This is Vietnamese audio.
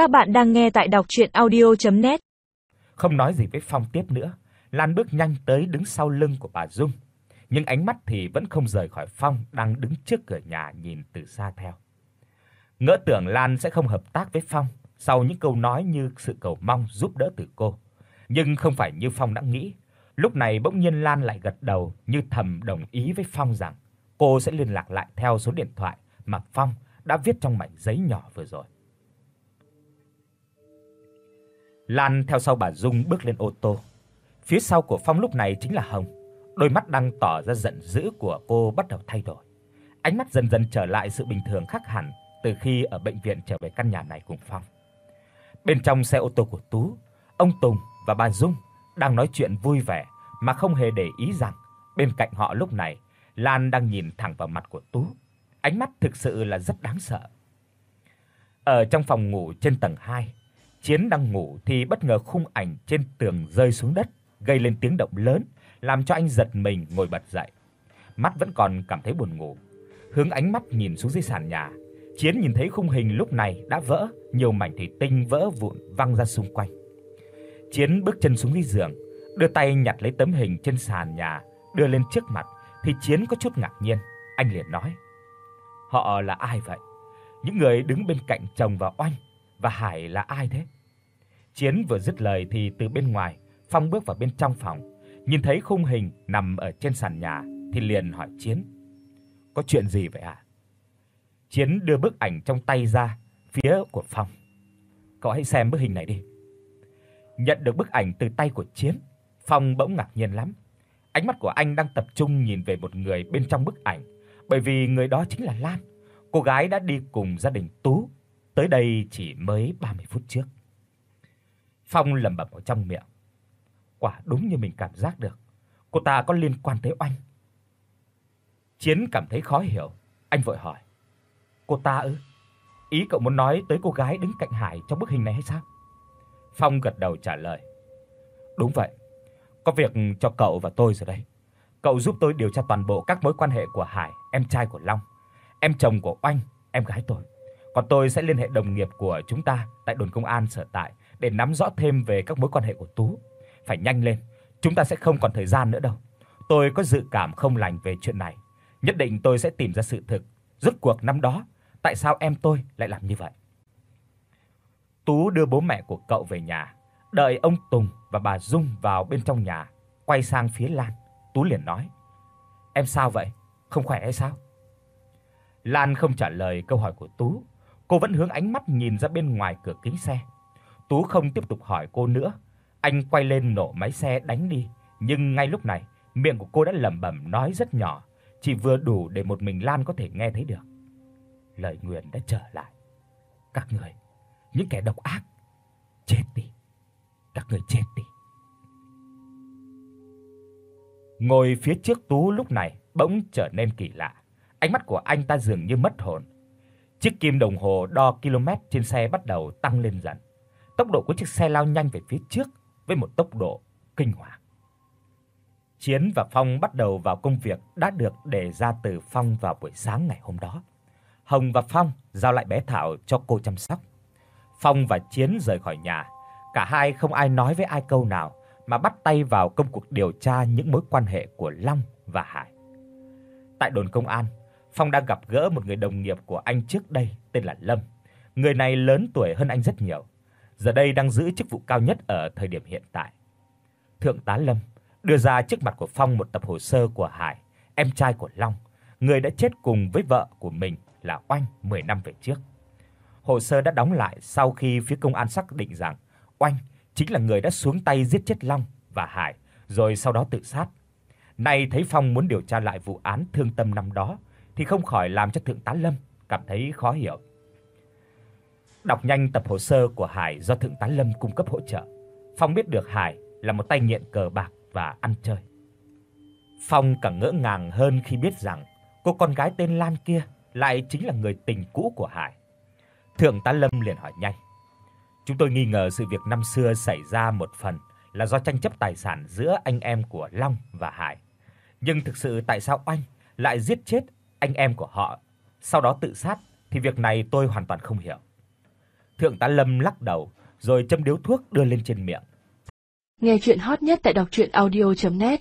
Các bạn đang nghe tại đọc audio net Không nói gì với Phong tiếp nữa, Lan bước nhanh tới đứng sau lưng của bà Dung, nhưng ánh mắt thì vẫn không rời khỏi Phong đang đứng trước cửa nhà nhìn từ xa theo. Ngỡ tưởng Lan sẽ không hợp tác với Phong sau những câu nói như sự cầu mong giúp đỡ từ cô, nhưng không phải như Phong đã nghĩ. Lúc này bỗng nhiên Lan lại gật đầu như thầm đồng ý với Phong rằng cô sẽ liên lạc lại theo số điện thoại mà Phong đã viết trong mảnh giấy nhỏ vừa rồi. Lan theo sau bà Dung bước lên ô tô. Phía sau của Phong lúc này chính là Hồng. Đôi mắt đang tỏ ra giận dữ của cô bắt đầu thay đổi. Ánh mắt dần dần trở lại sự bình thường khác hẳn từ khi ở bệnh viện trở về căn nhà này cùng Phong. Bên trong xe ô tô của Tú, ông Tùng và bà Dung đang nói chuyện vui vẻ mà không hề để ý rằng bên cạnh họ lúc này Lan đang nhìn thẳng vào mặt của Tú. Ánh mắt thực sự là rất đáng sợ. Ở trong phòng ngủ trên tầng 2, Chiến đang ngủ thì bất ngờ khung ảnh trên tường rơi xuống đất, gây lên tiếng động lớn, làm cho anh giật mình ngồi bật dậy. Mắt vẫn còn cảm thấy buồn ngủ, hướng ánh mắt nhìn xuống dưới sàn nhà. Chiến nhìn thấy khung hình lúc này đã vỡ, nhiều mảnh thủy tinh vỡ vụn văng ra xung quanh. Chiến bước chân xuống dưới giường, đưa tay nhặt lấy tấm hình trên sàn nhà, đưa lên trước mặt thì Chiến có chút ngạc nhiên, anh liền nói: "Họ là ai vậy? Những người đứng bên cạnh chồng và Oanh và Hải là ai thế?" Chiến vừa dứt lời thì từ bên ngoài, Phong bước vào bên trong phòng, nhìn thấy khung hình nằm ở trên sàn nhà thì liền hỏi Chiến: "Có chuyện gì vậy ạ?" À? Chiến đưa bức ảnh trong tay ra phía của Phong. "Cậu hãy xem bức hình này đi." Nhận được bức ảnh từ tay của Chiến, Phong bỗng ngạc nhiên lắm. Ánh mắt của anh đang tập trung nhìn về một người bên trong bức ảnh, bởi vì người đó chính là Lan, cô gái đã đi cùng gia đình Tú tới đây chỉ mới 30 phút trước. Phong lẩm bẩm ở trong miệng. Quả đúng như mình cảm giác được, cô ta có liên quan tới Oanh. Chiến cảm thấy khó hiểu, anh vội hỏi: "Cô ta ư? Ý cậu muốn nói tới cô gái đứng cạnh Hải trong bức hình này hay sao?" Phong gật đầu trả lời: "Đúng vậy. Có việc cho cậu và tôi rồi đây. Cậu giúp tôi điều tra toàn bộ các mối quan hệ của Hải, em trai của Long, em chồng của Oanh, em gái tôi. Còn tôi sẽ liên hệ đồng nghiệp của chúng ta tại đồn công an sở tại để nắm rõ thêm về các mối quan hệ của Tú. Phải nhanh lên, chúng ta sẽ không còn thời gian nữa đâu. Tôi có dự cảm không lành về chuyện này. Nhất định tôi sẽ tìm ra sự thực, rốt cuộc năm đó tại sao em tôi lại làm như vậy. Tú đưa bố mẹ của cậu về nhà, đợi ông Tùng và bà Dung vào bên trong nhà, quay sang phía Lan, Tú liền nói: "Em sao vậy? Không khỏe hay sao?" Lan không trả lời câu hỏi của Tú, cô vẫn hướng ánh mắt nhìn ra bên ngoài cửa kính xe. Tú không tiếp tục hỏi cô nữa, anh quay lên nổ máy xe đánh đi, nhưng ngay lúc này, miệng của cô đã lẩm bẩm nói rất nhỏ, chỉ vừa đủ để một mình Lan có thể nghe thấy được. Lời nguyền đã trở lại. Các người, những kẻ độc ác, chết đi. Các người chết đi. Ngồi phía trước Tú lúc này bỗng trở nên kỳ lạ. Ánh mắt của anh ta dường như mất hồn. Chiếc kim đồng hồ đo km trên xe bắt đầu tăng lên dần. Tốc độ của chiếc xe lao nhanh về phía trước với một tốc độ kinh hoàng. Chiến và Phong bắt đầu vào công việc đã được đề ra từ Phong vào buổi sáng ngày hôm đó. Hồng và Phong giao lại bé Thảo cho cô chăm sóc. Phong và Chiến rời khỏi nhà, cả hai không ai nói với ai câu nào mà bắt tay vào công cuộc điều tra những mối quan hệ của Long và Hải. Tại đồn công an, Phong đang gặp gỡ một người đồng nghiệp của anh trước đây tên là Lâm. Người này lớn tuổi hơn anh rất nhiều, giờ đây đang giữ chức vụ cao nhất ở thời điểm hiện tại. Thượng tá Lâm đưa ra trước mặt của Phong một tập hồ sơ của Hải, em trai của Long, người đã chết cùng với vợ của mình là Oanh 10 năm về trước. Hồ sơ đã đóng lại sau khi phía công an xác định rằng Oanh chính là người đã xuống tay giết chết Long và Hải rồi sau đó tự sát. Nay thấy Phong muốn điều tra lại vụ án thương tâm năm đó thì không khỏi làm cho thượng tá Lâm cảm thấy khó hiểu. Đọc nhanh tập hồ sơ của Hải do thượng tá Lâm cung cấp hỗ trợ, Phong biết được Hải là một tay nghiện cờ bạc và ăn chơi. Phong càng ngỡ ngàng hơn khi biết rằng cô con gái tên Lan kia lại chính là người tình cũ của Hải. Thượng tá Lâm liền hỏi nhanh: "Chúng tôi nghi ngờ sự việc năm xưa xảy ra một phần là do tranh chấp tài sản giữa anh em của Long và Hải. Nhưng thực sự tại sao anh lại giết chết anh em của họ, sau đó tự sát thì việc này tôi hoàn toàn không hiểu." Thượng tá Lâm lắc đầu, rồi châm điếu thuốc đưa lên trên miệng. Nghe truyện hot nhất tại doctruyenaudio.net